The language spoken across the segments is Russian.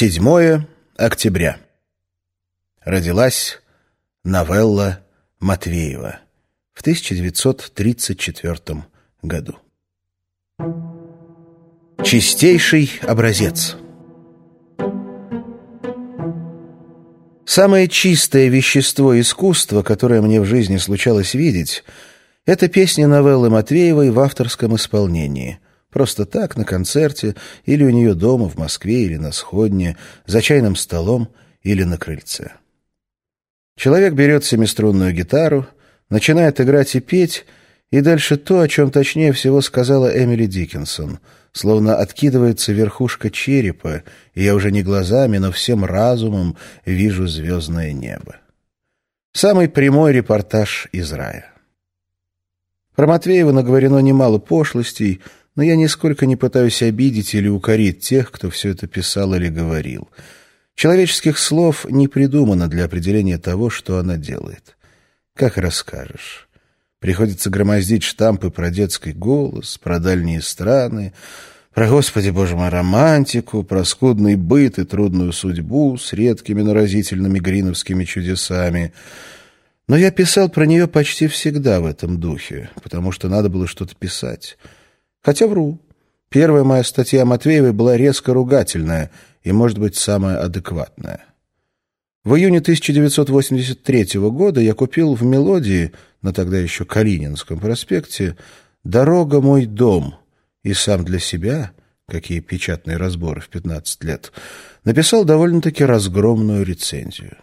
7 октября. Родилась новелла Матвеева в 1934 году. Чистейший образец. Самое чистое вещество искусства, которое мне в жизни случалось видеть, это песни новеллы Матвеевой в авторском исполнении. Просто так, на концерте, или у нее дома в Москве, или на сходне, за чайным столом или на крыльце. Человек берет семиструнную гитару, начинает играть и петь, и дальше то, о чем точнее всего сказала Эмили Диккенсон, словно откидывается верхушка черепа, и я уже не глазами, но всем разумом вижу звездное небо. Самый прямой репортаж из рая. Про Матвеева наговорено немало пошлостей, но я нисколько не пытаюсь обидеть или укорить тех, кто все это писал или говорил. Человеческих слов не придумано для определения того, что она делает. Как расскажешь? Приходится громоздить штампы про детский голос, про дальние страны, про, Господи Боже мой, романтику, про скудный быт и трудную судьбу с редкими наразительными гриновскими чудесами. Но я писал про нее почти всегда в этом духе, потому что надо было что-то писать. Хотя вру. Первая моя статья Матвеевой была резко ругательная и, может быть, самая адекватная. В июне 1983 года я купил в «Мелодии» на тогда еще Калининском проспекте «Дорога мой дом» и сам для себя, какие печатные разборы в 15 лет, написал довольно-таки разгромную рецензию.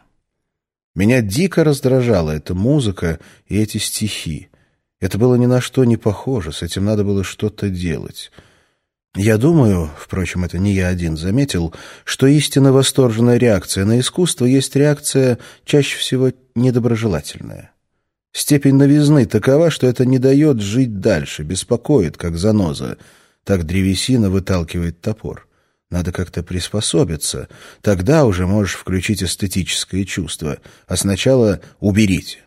Меня дико раздражала эта музыка и эти стихи. Это было ни на что не похоже, с этим надо было что-то делать. Я думаю, впрочем, это не я один заметил, что истинно восторженная реакция на искусство есть реакция чаще всего недоброжелательная. Степень новизны такова, что это не дает жить дальше, беспокоит, как заноза. Так древесина выталкивает топор. Надо как-то приспособиться. Тогда уже можешь включить эстетическое чувство. А сначала уберите.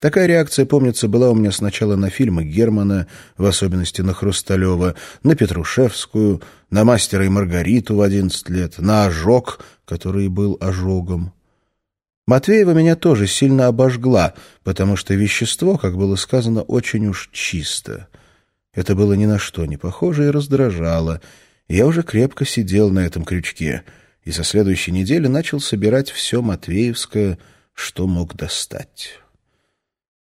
Такая реакция, помнится, была у меня сначала на фильмы Германа, в особенности на Хрусталева, на Петрушевскую, на «Мастера и Маргариту» в одиннадцать лет, на «Ожог», который был ожогом. Матвеева меня тоже сильно обожгла, потому что вещество, как было сказано, очень уж чисто. Это было ни на что не похоже и раздражало. Я уже крепко сидел на этом крючке и со следующей недели начал собирать все Матвеевское, что мог достать.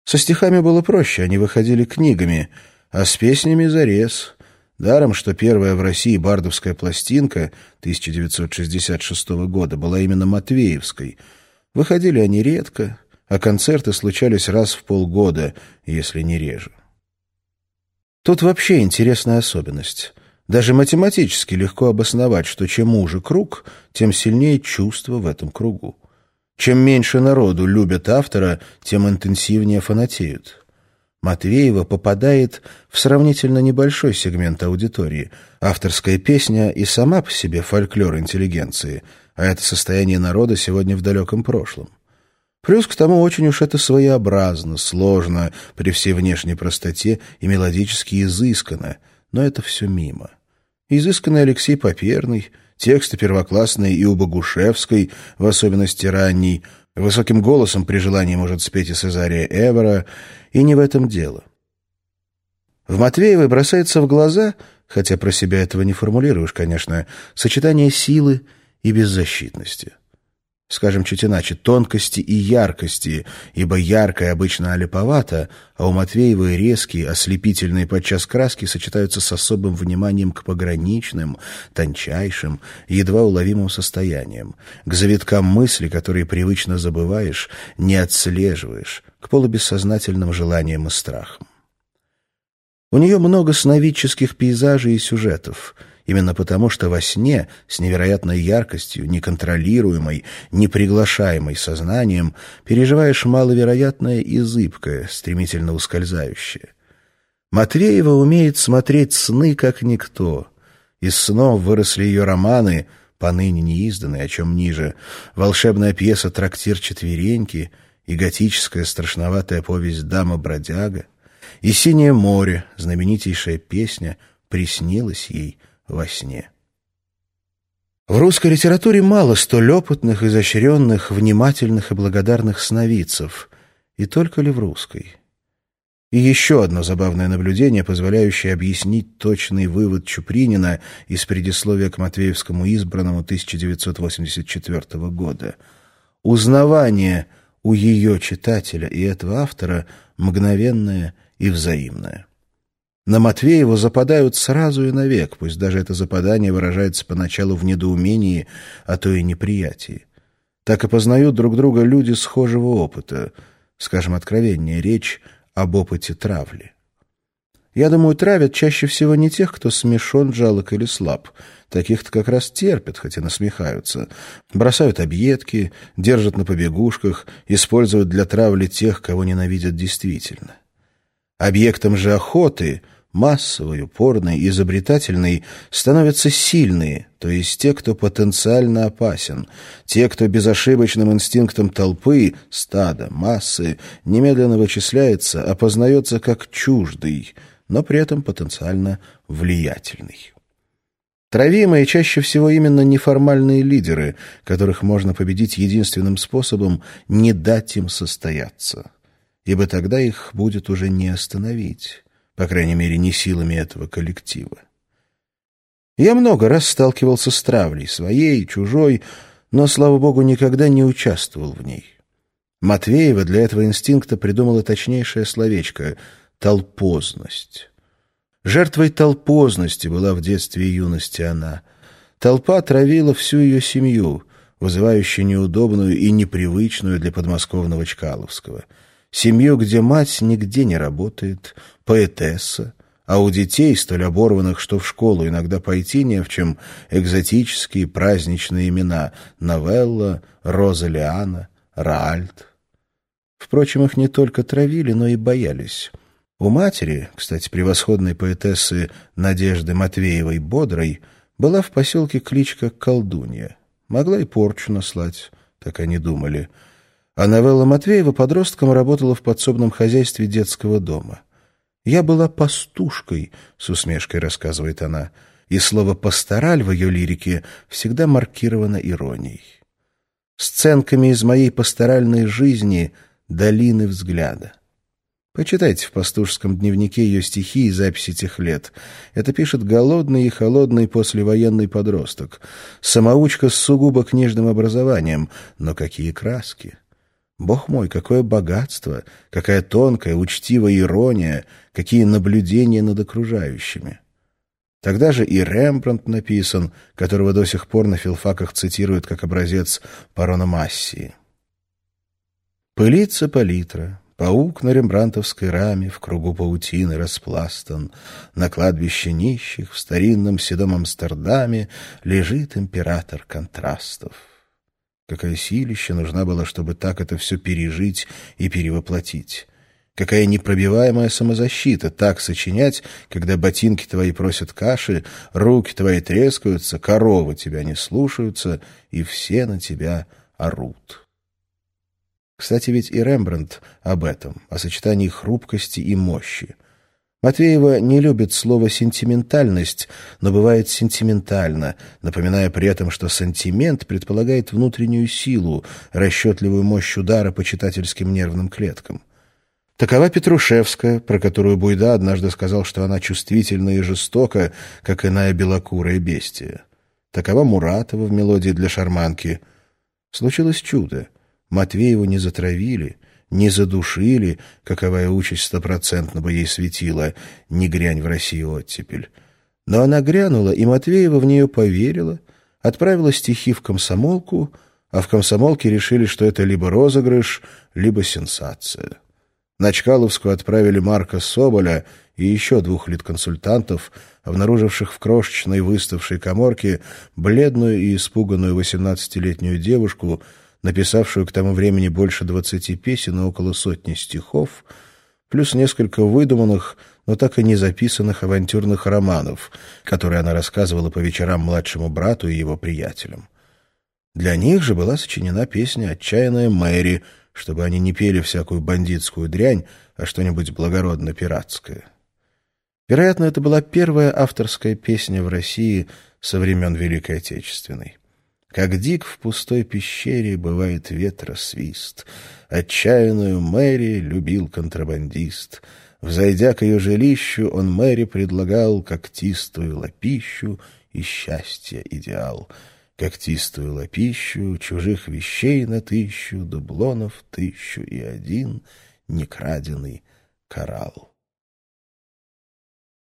Со стихами было проще, они выходили книгами, а с песнями зарез. Даром, что первая в России бардовская пластинка 1966 года была именно Матвеевской. Выходили они редко, а концерты случались раз в полгода, если не реже. Тут вообще интересная особенность. Даже математически легко обосновать, что чем уже круг, тем сильнее чувство в этом кругу. Чем меньше народу любят автора, тем интенсивнее фанатеют. Матвеева попадает в сравнительно небольшой сегмент аудитории. Авторская песня и сама по себе фольклор интеллигенции, а это состояние народа сегодня в далеком прошлом. Плюс к тому очень уж это своеобразно, сложно, при всей внешней простоте и мелодически изысканно, но это все мимо. Изысканный Алексей Поперный — Тексты первоклассные и у Богушевской, в особенности ранней, высоким голосом при желании может спеть и Цезария Эвера, и не в этом дело. В Матвеевой бросается в глаза, хотя про себя этого не формулируешь, конечно, сочетание силы и беззащитности скажем чуть иначе, тонкости и яркости, ибо яркое обычно олиповато, а у Матвеевой резкие, ослепительные подчас краски сочетаются с особым вниманием к пограничным, тончайшим, едва уловимым состояниям, к завиткам мысли, которые привычно забываешь, не отслеживаешь, к полубессознательным желаниям и страхам. У нее много сновидческих пейзажей и сюжетов — именно потому, что во сне с невероятной яркостью, неконтролируемой, неприглашаемой сознанием переживаешь маловероятное и зыбкое, стремительно ускользающее. Матвеева умеет смотреть сны, как никто. Из снов выросли ее романы, поныне не изданные, о чем ниже, волшебная пьеса «Трактир четвереньки» и готическая страшноватая повесть «Дама-бродяга», и «Синее море», знаменитейшая песня, приснилась ей — во сне. В русской литературе мало столь опытных, изощренных, внимательных и благодарных сновидцев. И только ли в русской? И еще одно забавное наблюдение, позволяющее объяснить точный вывод Чупринина из предисловия к Матвеевскому избранному 1984 года. Узнавание у ее читателя и этого автора мгновенное и взаимное. На Матвеева западают сразу и навек, пусть даже это западание выражается поначалу в недоумении, а то и неприятии. Так и познают друг друга люди схожего опыта. Скажем откровеннее, речь об опыте травли. Я думаю, травят чаще всего не тех, кто смешон, жалок или слаб. Таких-то как раз терпят, хотя насмехаются. Бросают объедки, держат на побегушках, используют для травли тех, кого ненавидят действительно. Объектом же охоты, массовой, упорной, изобретательной, становятся сильные, то есть те, кто потенциально опасен, те, кто безошибочным инстинктом толпы, стада, массы, немедленно вычисляется, опознается как чуждый, но при этом потенциально влиятельный. Травимые чаще всего именно неформальные лидеры, которых можно победить единственным способом не дать им состояться ибо тогда их будет уже не остановить, по крайней мере, не силами этого коллектива. Я много раз сталкивался с травлей, своей, чужой, но, слава богу, никогда не участвовал в ней. Матвеева для этого инстинкта придумала точнейшее словечко — толпозность. Жертвой толпозности была в детстве и юности она. Толпа травила всю ее семью, вызывающую неудобную и непривычную для подмосковного Чкаловского — семью, где мать нигде не работает, поэтесса, а у детей, столь оборванных, что в школу иногда пойти не в чем, экзотические праздничные имена — Новелла, Роза Лиана, Раальд. Впрочем, их не только травили, но и боялись. У матери, кстати, превосходной поэтессы Надежды Матвеевой Бодрой, была в поселке кличка Колдунья. Могла и порчу наслать, так они думали — а Новелла Матвеева подростком работала в подсобном хозяйстве детского дома. «Я была пастушкой», — с усмешкой рассказывает она, и слово «пастораль» в ее лирике всегда маркировано иронией. «Сценками из моей пасторальной жизни долины взгляда». Почитайте в пастушском дневнике ее стихи и записи тех лет. Это пишет голодный и холодный послевоенный подросток. Самоучка с сугубо книжным образованием. Но какие краски! Бог мой, какое богатство, какая тонкая, учтивая ирония, какие наблюдения над окружающими. Тогда же и Рембрандт написан, которого до сих пор на филфаках цитируют как образец парономассии. Пылится палитра, паук на рембрантовской раме в кругу паутины распластан, на кладбище нищих в старинном седом Амстердаме лежит император контрастов. Какая силища нужна была, чтобы так это все пережить и перевоплотить. Какая непробиваемая самозащита так сочинять, когда ботинки твои просят каши, руки твои трескаются, коровы тебя не слушаются, и все на тебя орут. Кстати, ведь и Рембрандт об этом, о сочетании хрупкости и мощи. Матвеева не любит слово «сентиментальность», но бывает сентиментально, напоминая при этом, что сентимент предполагает внутреннюю силу, расчетливую мощь удара по читательским нервным клеткам. Такова Петрушевская, про которую Буйда однажды сказал, что она чувствительна и жестока, как иная белокурая бестия. Такова Муратова в мелодии для шарманки. Случилось чудо. Матвееву не затравили — не задушили, каковая участь стопроцентно бы ей светила, не грянь в Россию оттепель. Но она грянула, и Матвеева в нее поверила, отправила стихи в комсомолку, а в комсомолке решили, что это либо розыгрыш, либо сенсация. На Чкаловскую отправили Марка Соболя и еще двух литконсультантов, обнаруживших в крошечной выставшей коморке бледную и испуганную восемнадцатилетнюю девушку, написавшую к тому времени больше двадцати песен и около сотни стихов, плюс несколько выдуманных, но так и не записанных авантюрных романов, которые она рассказывала по вечерам младшему брату и его приятелям. Для них же была сочинена песня «Отчаянная Мэри», чтобы они не пели всякую бандитскую дрянь, а что-нибудь благородно-пиратское. Вероятно, это была первая авторская песня в России со времен Великой Отечественной. Как дик в пустой пещере бывает ветра свист. Отчаянную Мэри любил контрабандист. Взойдя к ее жилищу, он Мэри предлагал когтистую лапищу и счастье идеал. Когтистую лапищу, чужих вещей на тысячу, дублонов тысячу и один, некраденый коралл.